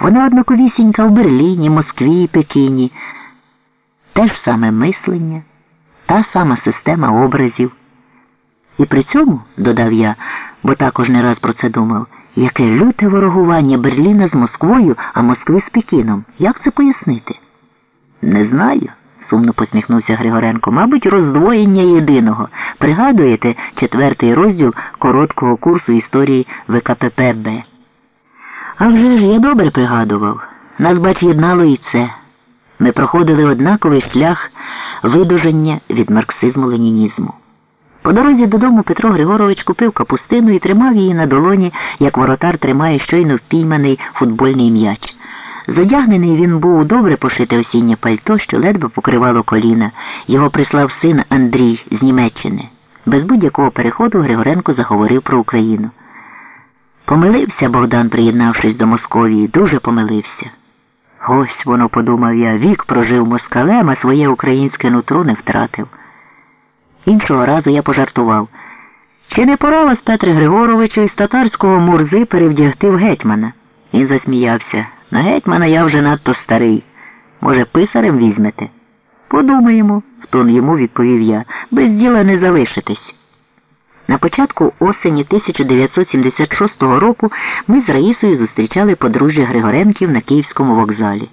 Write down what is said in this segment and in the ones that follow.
Вона однаковісінька в Берліні, Москві, Пекіні. Те ж саме мислення, та сама система образів. І при цьому, додав я, бо також не раз про це думав, яке люте ворогування Берліна з Москвою, а Москви з Пекіном. Як це пояснити? Не знаю, сумно посміхнувся Григоренко. Мабуть, роздвоєння єдиного. Пригадуєте четвертий розділ короткого курсу історії ВКППБ. А вже ж я добре пригадував. Нас, бач, єднало і це. Ми проходили однаковий шлях видужання від марксизму-ленінізму. По дорозі додому Петро Григорович купив капустину і тримав її на долоні, як воротар тримає щойно впійманий футбольний м'яч. Задягнений він був у добре пошите осіннє пальто, що ледве покривало коліна. Його прислав син Андрій з Німеччини. Без будь-якого переходу Григоренко заговорив про Україну. Помилився Богдан, приєднавшись до Московії, дуже помилився. Ось воно, подумав я, вік прожив москалем, а своє українське нутро не втратив. Іншого разу я пожартував. Чи не пора вас, Петре Григоровичу, із татарського мурзи перевдягти в гетьмана? Він засміявся. На гетьмана я вже надто старий. Може, писарем візьмете? Подумаємо, в тон йому відповів я. Без діла не залишитесь. На початку осені 1976 року ми з Раїсою зустрічали подружжя Григоренків на Київському вокзалі.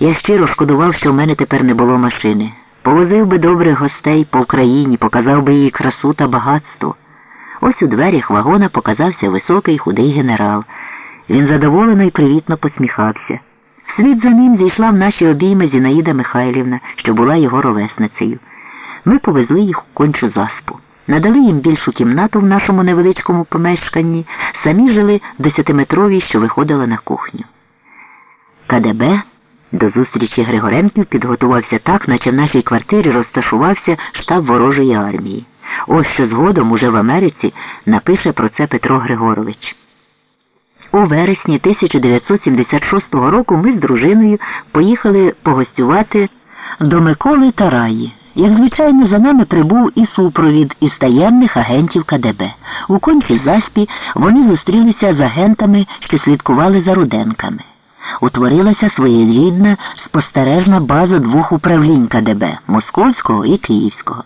Я щиро шкодував, що в мене тепер не було машини. Повозив би добрих гостей по Україні, показав би її красу та багатство. Ось у дверях вагона показався високий худий генерал. Він задоволено і привітно посміхався. Вслід за ним зійшла в наші обійми Зінаїда Михайлівна, що була його ровесницею. Ми повезли їх у кончу заспу. Надали їм більшу кімнату в нашому невеличкому помешканні, самі жили десятиметровій, що виходила на кухню. КДБ до зустрічі Григоренків підготувався так, наче в нашій квартирі розташувався штаб ворожої армії. Ось що згодом уже в Америці напише про це Петро Григорович. У вересні 1976 року ми з дружиною поїхали погостювати до Миколи Тараї. Як звичайно, за нами прибув і супровід із таємних агентів КДБ. У кончі заспі вони зустрілися з агентами, що слідкували за Руденками. Утворилася своєрідна спостережна база двох управлінь КДБ Московського і Київського.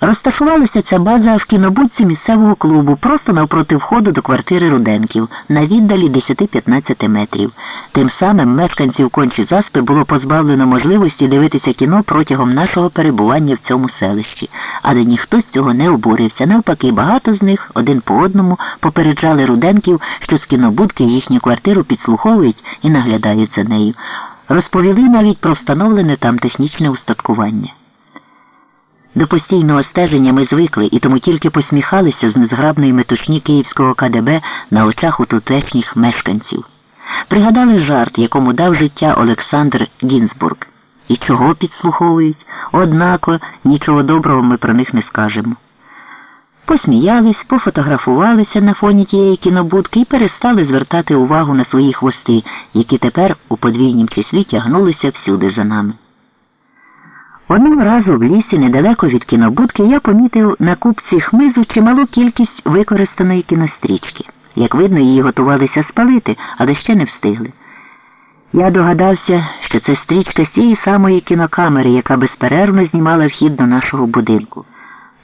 Розташувалася ця база в кінобудці місцевого клубу просто навпроти входу до квартири Руденків на віддалі 10-15 метрів. Тим самим мешканців кончі заспи було позбавлено можливості дивитися кіно протягом нашого перебування в цьому селищі, але ніхто з цього не обурився. Навпаки, багато з них один по одному попереджали Руденків, що з кінобудки їхню квартиру підслуховують і наглядають за нею. Розповіли навіть про встановлене там технічне устаткування. До постійного стеження ми звикли і тому тільки посміхалися з незграбної метушні київського КДБ на очах у тутешніх мешканців. Пригадали жарт, якому дав життя Олександр Гінзбург. І чого підслуховують, однако нічого доброго ми про них не скажемо. Посміялись, пофотографувалися на фоні тієї кінобудки і перестали звертати увагу на свої хвости, які тепер у подвійнім числі тягнулися всюди за нами. Одного разу в лісі, недалеко від кінобудки, я помітив на купці хмизу чималу кількість використаної кінострічки. Як видно, її готувалися спалити, але ще не встигли. Я догадався, що це стрічка з тієї самої кінокамери, яка безперервно знімала вхід до нашого будинку,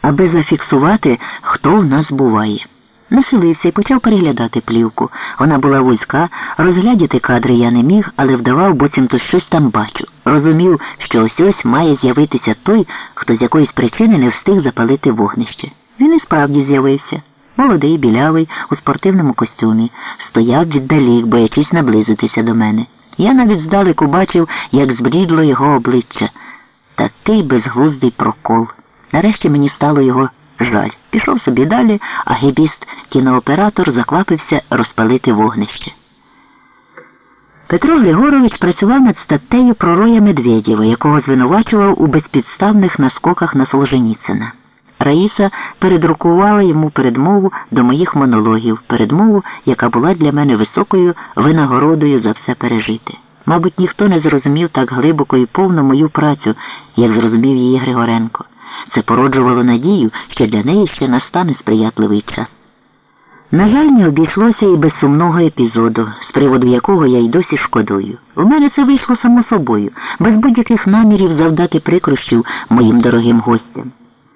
аби зафіксувати, хто в нас буває. Нахилився і почав переглядати плівку. Вона була вузька, розглядіти кадри я не міг, але вдавав, буцімто щось там бачу. Розумів, що ось ось має з'явитися той, хто з якоїсь причини не встиг запалити вогнище. Він і справді з'явився. Молодий, білявий, у спортивному костюмі, стояв віддалік, боячись наблизитися до мене. Я навіть здалеку бачив, як збрідло його обличчя. Такий безглуздий прокол. Нарешті мені стало його жаль. Пішов собі далі, а гібіст кінооператор заквапився розпалити вогнище. Петро Григорович працював над статтею про Роя Медведєва, якого звинувачував у безпідставних наскоках на Солженіцина. Раїса передрукувала йому передмову до моїх монологів, передмову, яка була для мене високою винагородою за все пережити. Мабуть, ніхто не зрозумів так глибоко і повно мою працю, як зрозумів її Григоренко. Це породжувало надію, що для неї ще настане сприятливий час. На жаль, не обійшлося і без сумного епізоду, з приводу якого я й досі шкодую. У мене це вийшло само собою, без будь-яких намірів завдати прикрощів моїм дорогим гостям.